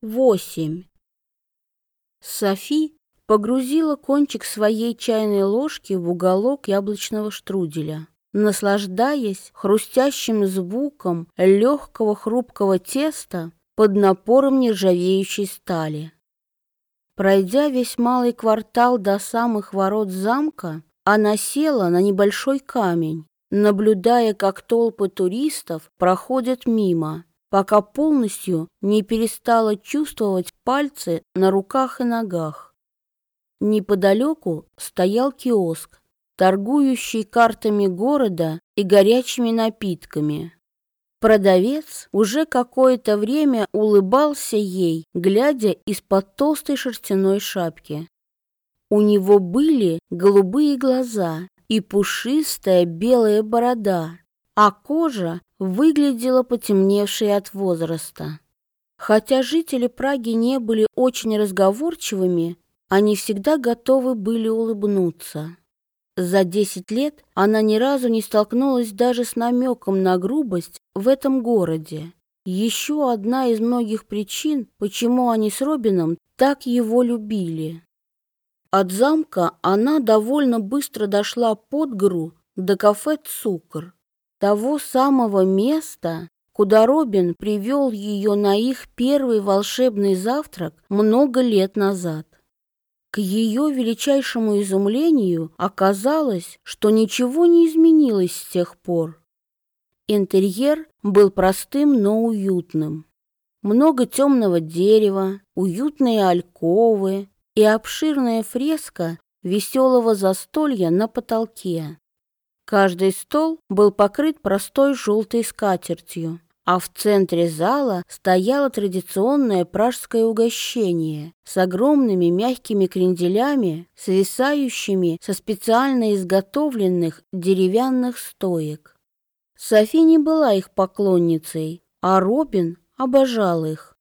Восемь. Софи погрузила кончик своей чайной ложки в уголок яблочного штруделя, наслаждаясь хрустящим звуком легкого хрупкого теста под напором нержавеющей стали. Пройдя весь малый квартал до самых ворот замка, она села на небольшой камень, наблюдая, как толпы туристов проходят мимо, пока полностью не перестала чувствовать пальцы на руках и ногах. Неподалеку стоял киоск, торгующий картами города и горячими напитками. Продавец уже какое-то время улыбался ей, глядя из-под толстой шерстяной шапки. У него были голубые глаза и пушистая белая борода, а кожа выглядела потемневшей от возраста. Хотя жители Праги не были очень разговорчивыми, они всегда готовы были улыбнуться. За десять лет она ни разу не столкнулась даже с намеком на грубость в этом городе. Еще одна из многих причин, почему они с Робином так его любили. От замка она довольно быстро дошла под гору до кафе «Цукр», того самого места, куда Робин привел ее на их первый волшебный завтрак много лет назад. К ее величайшему изумлению оказалось, что ничего не изменилось с тех пор. Интерьер был простым, но уютным. Много темного дерева, уютные альковы и обширная фреска веселого застолья на потолке. Каждый стол был покрыт простой желтой скатертью, а в центре зала стояло традиционное пражское угощение с огромными мягкими кренделями, свисающими со специально изготовленных деревянных стоек. Софи не была их поклонницей, а Робин обожал их.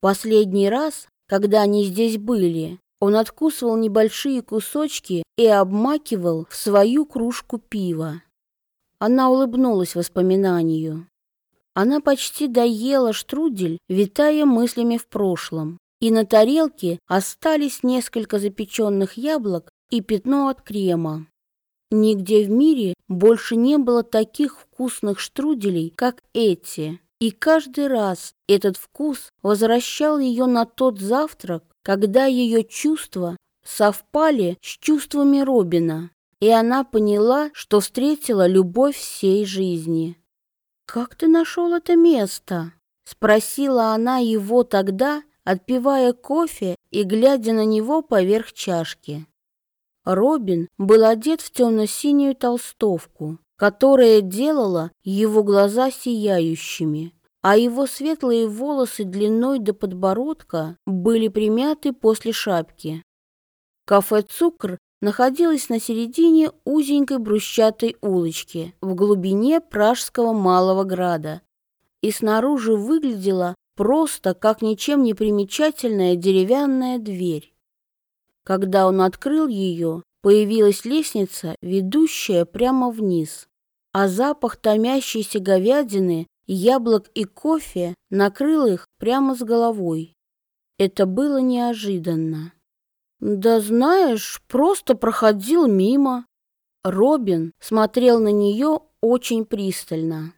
Последний раз, когда они здесь были, он откусывал небольшие кусочки и обмакивал в свою кружку пива. Она улыбнулась воспоминанию. Она почти доела штрудель, витая мыслями в прошлом, и на тарелке остались несколько запеченных яблок и пятно от крема. Нигде в мире больше не было таких вкусных штруделей, как эти. И каждый раз этот вкус возвращал ее на тот завтрак, когда ее чувства совпали с чувствами Робина, и она поняла, что встретила любовь всей жизни. «Как ты нашел это место?» — спросила она его тогда, отпивая кофе и глядя на него поверх чашки. Робин был одет в темно-синюю толстовку, которая делала его глаза сияющими а его светлые волосы длиной до подбородка были примяты после шапки. Кафе «Цукр» находилось на середине узенькой брусчатой улочки в глубине Пражского Малого Града и снаружи выглядело просто как ничем не примечательная деревянная дверь. Когда он открыл ее, появилась лестница, ведущая прямо вниз, а запах томящейся говядины яблок и кофе накрыл их прямо с головой. Это было неожиданно. «Да знаешь, просто проходил мимо». Робин смотрел на нее очень пристально.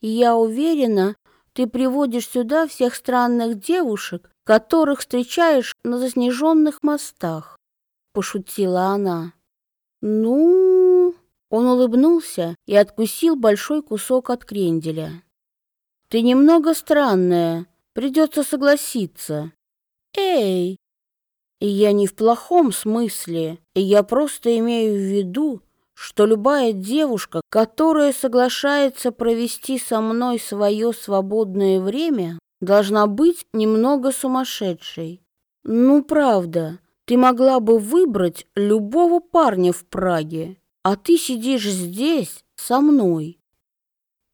«Я уверена, ты приводишь сюда всех странных девушек, которых встречаешь на заснеженных мостах», — пошутила она. «Ну...» Он улыбнулся и откусил большой кусок от кренделя. Ты немного странная, придется согласиться. Эй! И я не в плохом смысле, и я просто имею в виду, что любая девушка, которая соглашается провести со мной свое свободное время, должна быть немного сумасшедшей. Ну, правда, ты могла бы выбрать любого парня в Праге, а ты сидишь здесь со мной.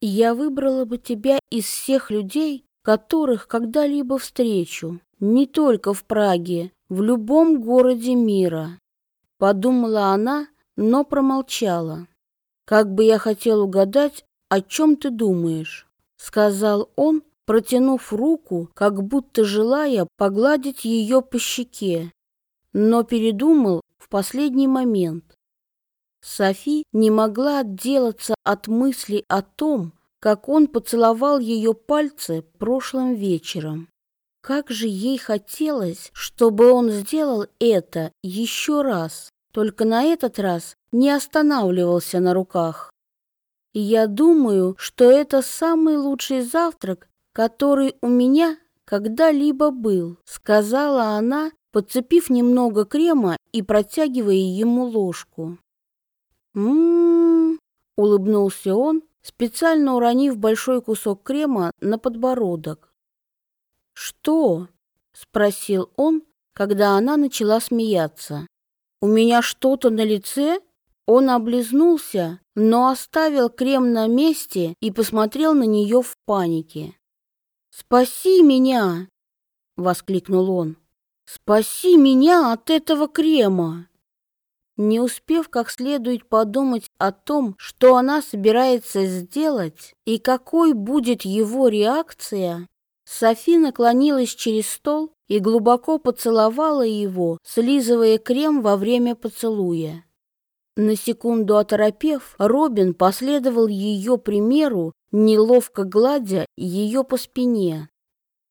Я выбрала бы тебя из всех людей, которых когда-либо встречу, не только в Праге, в любом городе мира. Подумала она, но промолчала. Как бы я хотел угадать, о чем ты думаешь, сказал он, протянув руку, как будто желая погладить ее по щеке, но передумал в последний момент. Софи не могла отделаться от мысли о том, как он поцеловал ее пальцы прошлым вечером. Как же ей хотелось, чтобы он сделал это еще раз, только на этот раз не останавливался на руках. я думаю, что это самый лучший завтрак, который у меня когда-либо был, сказала она, подцепив немного крема и протягивая ему ложку. «М-м-м», улыбнулся он, специально уронив большой кусок крема на подбородок. «Что?» — спросил он, когда она начала смеяться. «У меня что-то на лице?» Он облизнулся, но оставил крем на месте и посмотрел на нее в панике. «Спаси меня!» — воскликнул он. «Спаси меня от этого крема!» Не успев как следует подумать о том, что она собирается сделать и какой будет его реакция, Софи наклонилась через стол и глубоко поцеловала его, слизывая крем во время поцелуя. На секунду оторопев, Робин последовал ее примеру, неловко гладя ее по спине.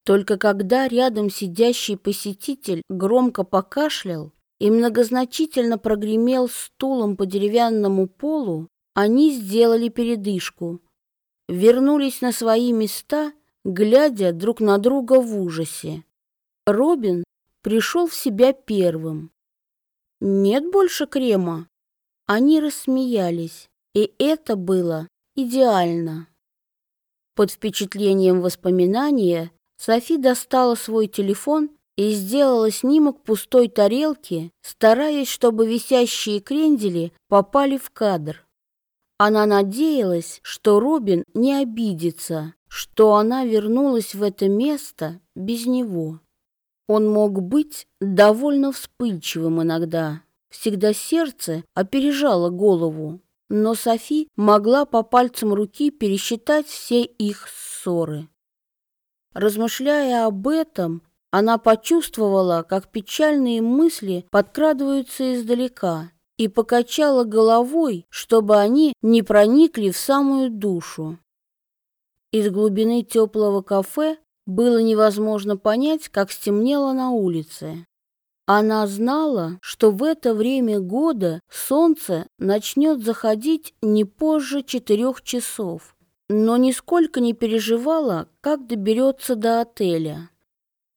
Только когда рядом сидящий посетитель громко покашлял, и многозначительно прогремел стулом по деревянному полу, они сделали передышку, вернулись на свои места, глядя друг на друга в ужасе. Робин пришел в себя первым. «Нет больше крема?» Они рассмеялись, и это было идеально. Под впечатлением воспоминания Софи достала свой телефон и сделала снимок пустой тарелки, стараясь, чтобы висящие крендели попали в кадр. Она надеялась, что Робин не обидится, что она вернулась в это место без него. Он мог быть довольно вспыльчивым иногда. Всегда сердце опережало голову, но Софи могла по пальцам руки пересчитать все их ссоры. Размышляя об этом, она почувствовала, как печальные мысли подкрадываются издалека, и покачала головой, чтобы они не проникли в самую душу. Из глубины теплого кафе было невозможно понять, как стемнело на улице. Она знала, что в это время года солнце начнет заходить не позже четырех часов, но нисколько не переживала, как доберется до отеля.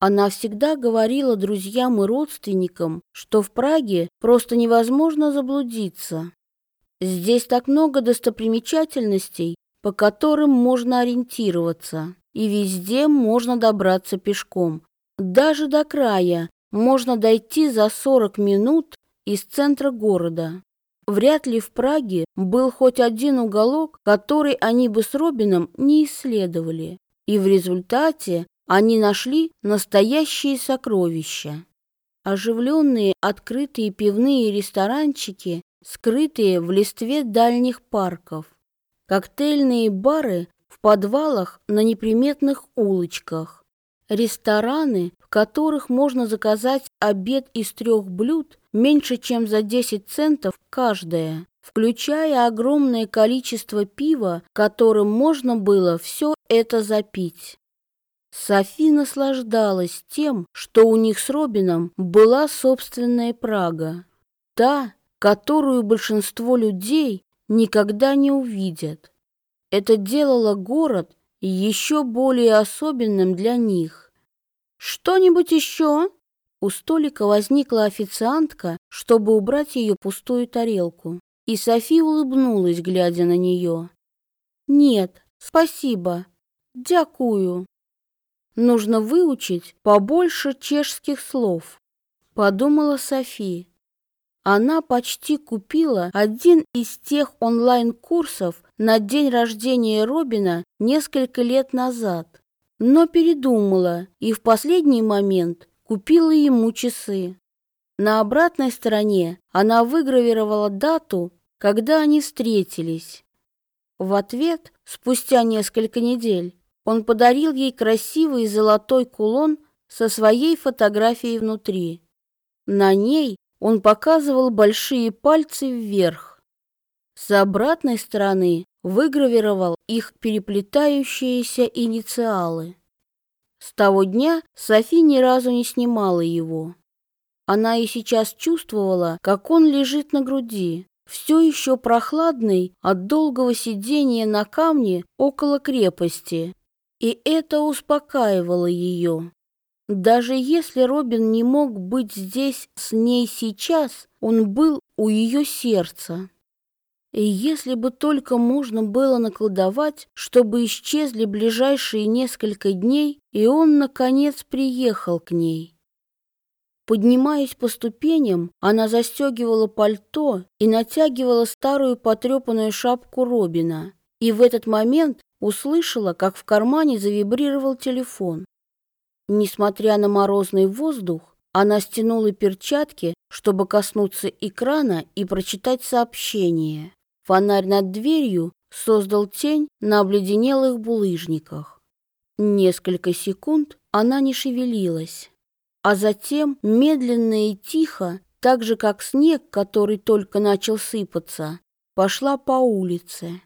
Она всегда говорила друзьям и родственникам, что в Праге просто невозможно заблудиться. Здесь так много достопримечательностей, по которым можно ориентироваться, и везде можно добраться пешком. Даже до края можно дойти за 40 минут из центра города. Вряд ли в Праге был хоть один уголок, который они бы с Робином не исследовали. И в результате они нашли настоящие сокровища. Оживленные открытые пивные ресторанчики, скрытые в листве дальних парков. Коктейльные бары в подвалах на неприметных улочках. Рестораны, в которых можно заказать обед из трех блюд меньше, чем за 10 центов каждое, включая огромное количество пива, которым можно было все это запить. Софи наслаждалась тем, что у них с Робином была собственная Прага. Та, которую большинство людей никогда не увидят. Это делало город еще более особенным для них. «Что-нибудь еще?» У столика возникла официантка, чтобы убрать ее пустую тарелку. И Софи улыбнулась, глядя на нее. «Нет, спасибо. Дякую». Нужно выучить побольше чешских слов, подумала Софи. Она почти купила один из тех онлайн-курсов на день рождения Робина несколько лет назад, но передумала и в последний момент купила ему часы. На обратной стороне она выгравировала дату, когда они встретились. В ответ, спустя несколько недель, Он подарил ей красивый золотой кулон со своей фотографией внутри. На ней он показывал большие пальцы вверх. С обратной стороны выгравировал их переплетающиеся инициалы. С того дня Софи ни разу не снимала его. Она и сейчас чувствовала, как он лежит на груди, все еще прохладный от долгого сидения на камне около крепости, и это успокаивало ее. Даже если Робин не мог быть здесь с ней сейчас, он был у ее сердца. И если бы только можно было накладывать, чтобы исчезли ближайшие несколько дней, и он, наконец, приехал к ней. Поднимаясь по ступеням, она застегивала пальто и натягивала старую потрепанную шапку Робина. И в этот момент услышала, как в кармане завибрировал телефон. Несмотря на морозный воздух, она стянула перчатки, чтобы коснуться экрана и прочитать сообщение. Фонарь над дверью создал тень на обледенелых булыжниках. Несколько секунд она не шевелилась, а затем медленно и тихо, так же как снег, который только начал сыпаться, пошла по улице.